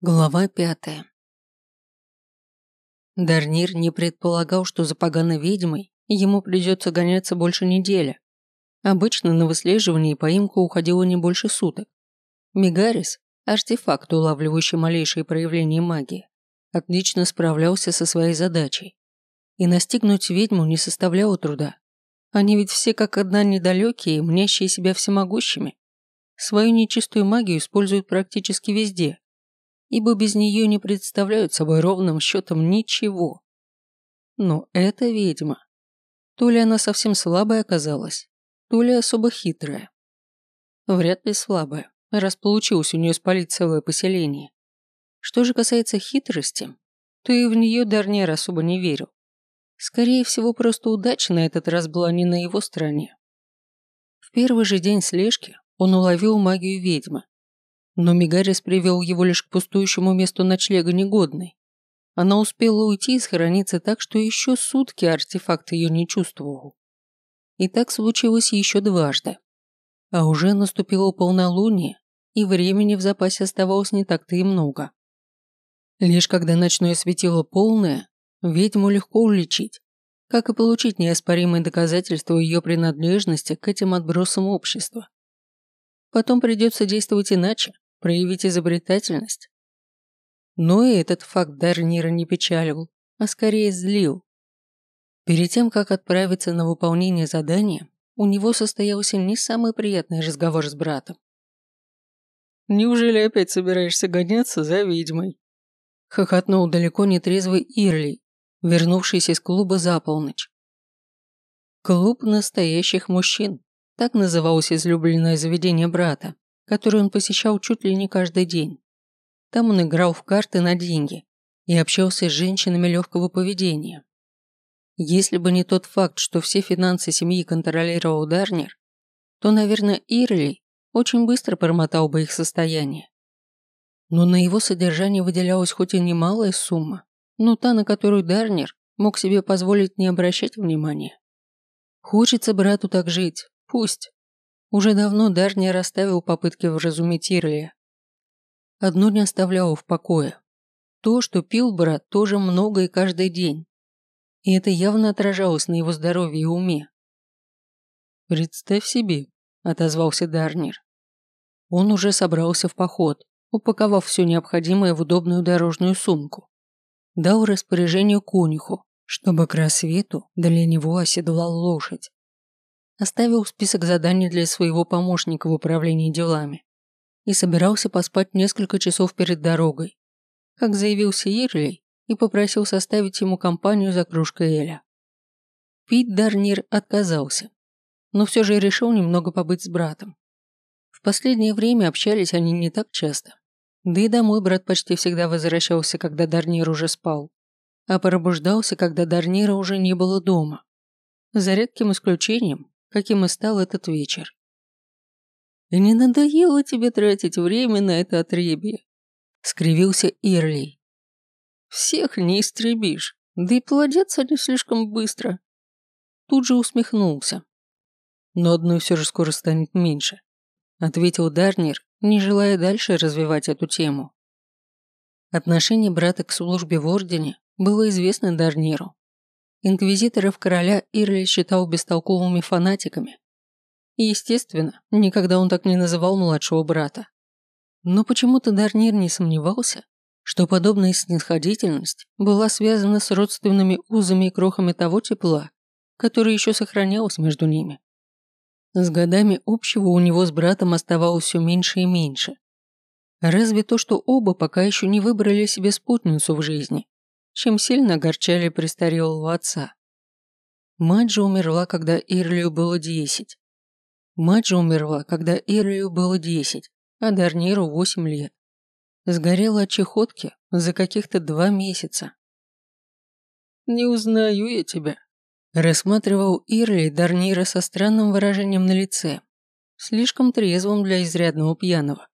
Глава пятая. Дарнир не предполагал, что за поганой ведьмой ему придется гоняться больше недели. Обычно на выслеживание и поимку уходило не больше суток. Мегарис, артефакт, улавливающий малейшие проявления магии, отлично справлялся со своей задачей. И настигнуть ведьму не составляло труда. Они ведь все как одна недалекие, мнящие себя всемогущими. Свою нечистую магию используют практически везде – ибо без нее не представляют собой ровным счетом ничего. Но эта ведьма. То ли она совсем слабая оказалась, то ли особо хитрая. Вряд ли слабая, раз получилось у нее спалить целое поселение. Что же касается хитрости, то и в нее Дарнер особо не верил. Скорее всего, просто удача на этот раз была не на его стороне. В первый же день слежки он уловил магию ведьмы но Мигарис привел его лишь к пустующему месту ночлега негодной. Она успела уйти и схорониться так, что еще сутки артефакт ее не чувствовал. И так случилось еще дважды. А уже наступило полнолуние, и времени в запасе оставалось не так-то и много. Лишь когда ночное светило полное, ведьму легко уличить, как и получить неоспоримые доказательства ее принадлежности к этим отбросам общества. Потом придется действовать иначе, проявить изобретательность. Но и этот факт Дарнира не печалил, а скорее злил. Перед тем, как отправиться на выполнение задания, у него состоялся не самый приятный разговор с братом. «Неужели опять собираешься гоняться за ведьмой?» Хохотнул далеко не трезвый Ирли, вернувшийся из клуба за полночь. Клуб настоящих мужчин, так называлось излюбленное заведение брата, который он посещал чуть ли не каждый день. Там он играл в карты на деньги и общался с женщинами легкого поведения. Если бы не тот факт, что все финансы семьи контролировал Дарнер, то, наверное, Ирли очень быстро промотал бы их состояние. Но на его содержание выделялась хоть и немалая сумма, но та, на которую Дарнер мог себе позволить не обращать внимания. Хочется брату так жить, пусть. Уже давно Дар не расставил попытки вразумить Ирлия. Одно не оставляло в покое. То, что пил брат, тоже много и каждый день. И это явно отражалось на его здоровье и уме. «Представь себе», – отозвался Дарнер. Он уже собрался в поход, упаковав все необходимое в удобную дорожную сумку. Дал распоряжение конюху, чтобы к рассвету для него оседлал лошадь оставил список заданий для своего помощника в управлении делами и собирался поспать несколько часов перед дорогой, как заявился Ирлей и попросил составить ему компанию за кружкой Эля. Пить Дарнир отказался, но все же решил немного побыть с братом. В последнее время общались они не так часто, да и домой брат почти всегда возвращался, когда Дарнир уже спал, а пробуждался, когда Дарнира уже не было дома. За редким исключением, каким и стал этот вечер. «И не надоело тебе тратить время на это отребье?» — скривился Ирли. «Всех не истребишь, да и плодятся они слишком быстро». Тут же усмехнулся. «Но одной все же скоро станет меньше», — ответил Дарнер, не желая дальше развивать эту тему. Отношение брата к службе в Ордене было известно Дарниру. Инквизиторов короля Ирли считал бестолковыми фанатиками. Естественно, никогда он так не называл младшего брата. Но почему-то Дарнир не сомневался, что подобная снисходительность была связана с родственными узами и крохами того тепла, которое еще сохранялось между ними. С годами общего у него с братом оставалось все меньше и меньше. Разве то, что оба пока еще не выбрали себе спутницу в жизни, чем сильно огорчали престарелого отца. Мать же умерла, когда Ирлию было десять. Мать же умерла, когда Ирлию было десять, а Дарниру восемь лет. Сгорела от чехотки за каких-то два месяца. «Не узнаю я тебя», – рассматривал Ирли Дарнира со странным выражением на лице, слишком трезвым для изрядного пьяного.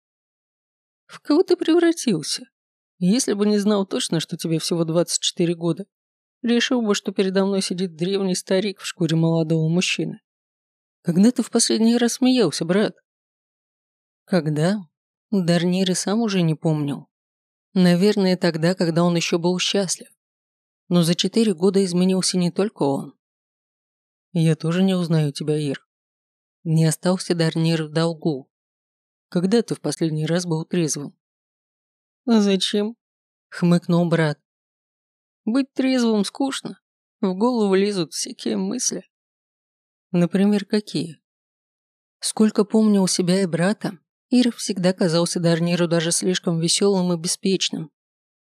«В кого ты превратился?» Если бы не знал точно, что тебе всего 24 года, решил бы, что передо мной сидит древний старик в шкуре молодого мужчины. Когда ты в последний раз смеялся, брат? Когда? Дарнир и сам уже не помнил. Наверное, тогда, когда он еще был счастлив. Но за четыре года изменился не только он. Я тоже не узнаю тебя, Ир. Не остался Дарнир в долгу. Когда ты в последний раз был трезвым? А зачем? Хмыкнул брат. Быть трезвым скучно. В голову лезут всякие мысли. Например, какие? Сколько помнил себя и брата, Ир всегда казался Дарниру даже слишком веселым и беспечным.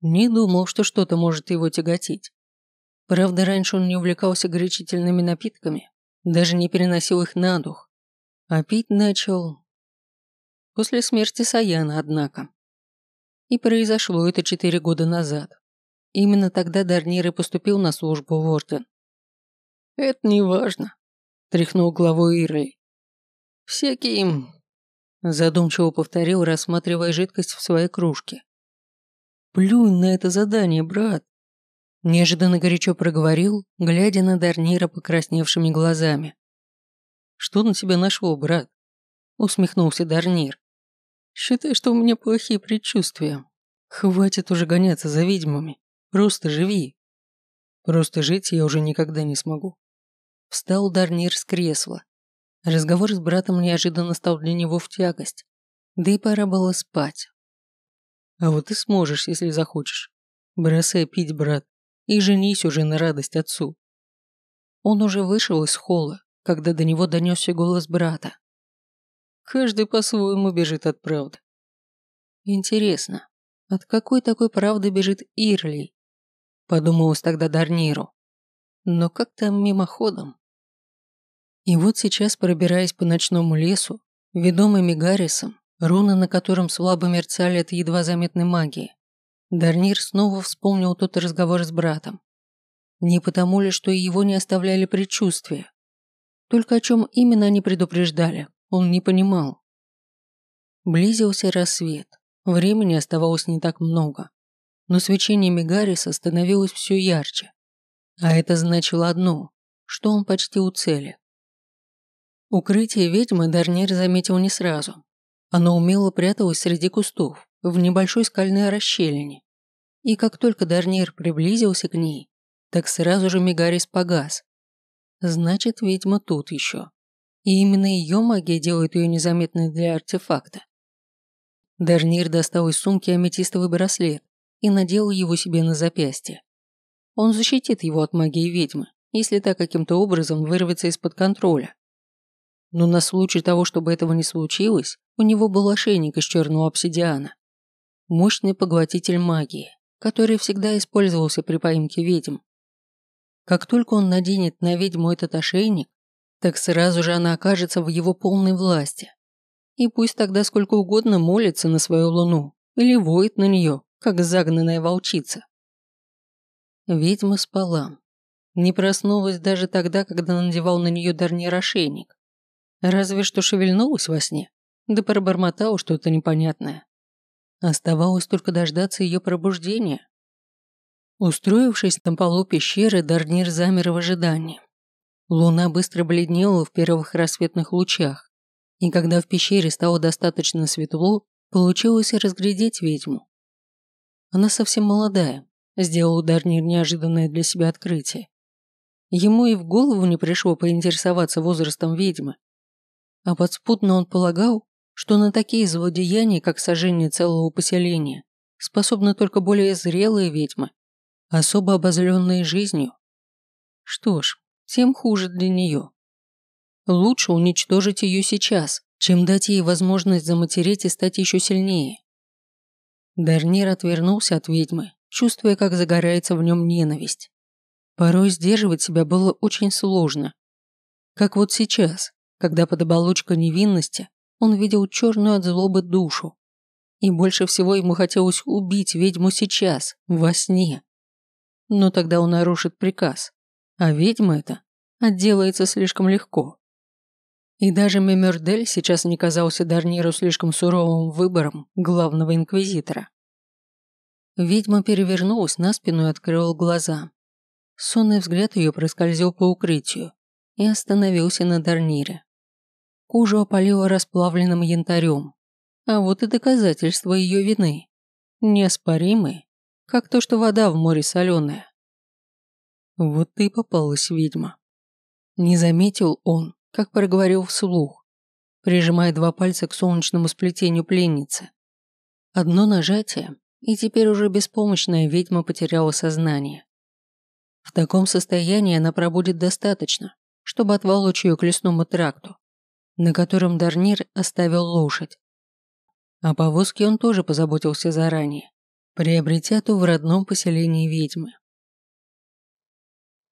Не думал, что что-то может его тяготить. Правда, раньше он не увлекался горячительными напитками, даже не переносил их на дух. А пить начал... После смерти Саяна, однако. И произошло это четыре года назад. Именно тогда Дарнир и поступил на службу в Орден. «Это не важно», – тряхнул головой Ирой. «Всякие им...» – задумчиво повторил, рассматривая жидкость в своей кружке. «Плюнь на это задание, брат!» Неожиданно горячо проговорил, глядя на Дарнира покрасневшими глазами. «Что на тебя нашло, брат?» – усмехнулся Дарнир. «Считай, что у меня плохие предчувствия. Хватит уже гоняться за ведьмами. Просто живи». «Просто жить я уже никогда не смогу». Встал Дарнир с кресла, Разговор с братом неожиданно стал для него в тягость. Да и пора было спать. А вот ты сможешь, если захочешь. Бросай пить, брат, и женись уже на радость отцу. Он уже вышел из холла, когда до него донесся голос брата. Каждый по-своему бежит от правды. Интересно, от какой такой правды бежит Ирли? Подумалось тогда Дарниру. Но как-то мимоходом. И вот сейчас, пробираясь по ночному лесу, ведомый Мегарисом, руны на котором слабо мерцали от едва заметной магии, Дарнир снова вспомнил тот разговор с братом. Не потому ли, что его не оставляли предчувствия. Только о чем именно они предупреждали, он не понимал. Близился рассвет, времени оставалось не так много, но свечение Мегариса становилось все ярче. А это значило одно, что он почти у цели. Укрытие ведьмы Дарнир заметил не сразу. Оно умело пряталось среди кустов, в небольшой скальной расщелине. И как только Дарнир приблизился к ней, так сразу же Мегарис погас. Значит, ведьма тут еще. И именно ее магия делает ее незаметной для артефакта. Дарнир достал из сумки аметистовый браслет и надел его себе на запястье. Он защитит его от магии ведьмы, если та каким-то образом вырвется из-под контроля. Но на случай того, чтобы этого не случилось, у него был ошейник из черного обсидиана. Мощный поглотитель магии, который всегда использовался при поимке ведьм. Как только он наденет на ведьму этот ошейник, так сразу же она окажется в его полной власти. И пусть тогда сколько угодно молится на свою луну или воет на нее, как загнанная волчица. Ведьма спала. Не проснулась даже тогда, когда надевал на нее Дарнир ошейник. Разве что шевельнулась во сне, да пробормотала что-то непонятное. Оставалось только дождаться ее пробуждения. Устроившись на полу пещеры, Дарнир замер в ожидании. Луна быстро бледнела в первых рассветных лучах, и когда в пещере стало достаточно светло, получилось разглядеть ведьму. Она совсем молодая, сделал Дарнир неожиданное для себя открытие. Ему и в голову не пришло поинтересоваться возрастом ведьмы, а подспудно он полагал, что на такие злодеяния, как сожжение целого поселения, способны только более зрелые ведьмы, особо обозленные жизнью. Что ж, тем хуже для нее. Лучше уничтожить ее сейчас, чем дать ей возможность заматереть и стать еще сильнее. Дарнир отвернулся от ведьмы, чувствуя, как загорается в нем ненависть. Порой сдерживать себя было очень сложно. Как вот сейчас, когда под оболочкой невинности он видел черную от злобы душу. И больше всего ему хотелось убить ведьму сейчас, во сне. Но тогда он нарушит приказ, а ведьма эта отделается слишком легко. И даже Мемердель сейчас не казался Дарниру слишком суровым выбором главного инквизитора. Ведьма перевернулась на спину и открыла глаза. Сонный взгляд ее проскользил по укрытию и остановился на Дарнире. Кожу опалило расплавленным янтарем. А вот и доказательство ее вины. неоспоримые, как то, что вода в море соленая. Вот ты и попалась ведьма. Не заметил он, как проговорил вслух, прижимая два пальца к солнечному сплетению пленницы. Одно нажатие, и теперь уже беспомощная ведьма потеряла сознание. В таком состоянии она пробудет достаточно, чтобы отволочь ее к лесному тракту, на котором Дарнир оставил лошадь. О повозке он тоже позаботился заранее, приобретя ту в родном поселении ведьмы.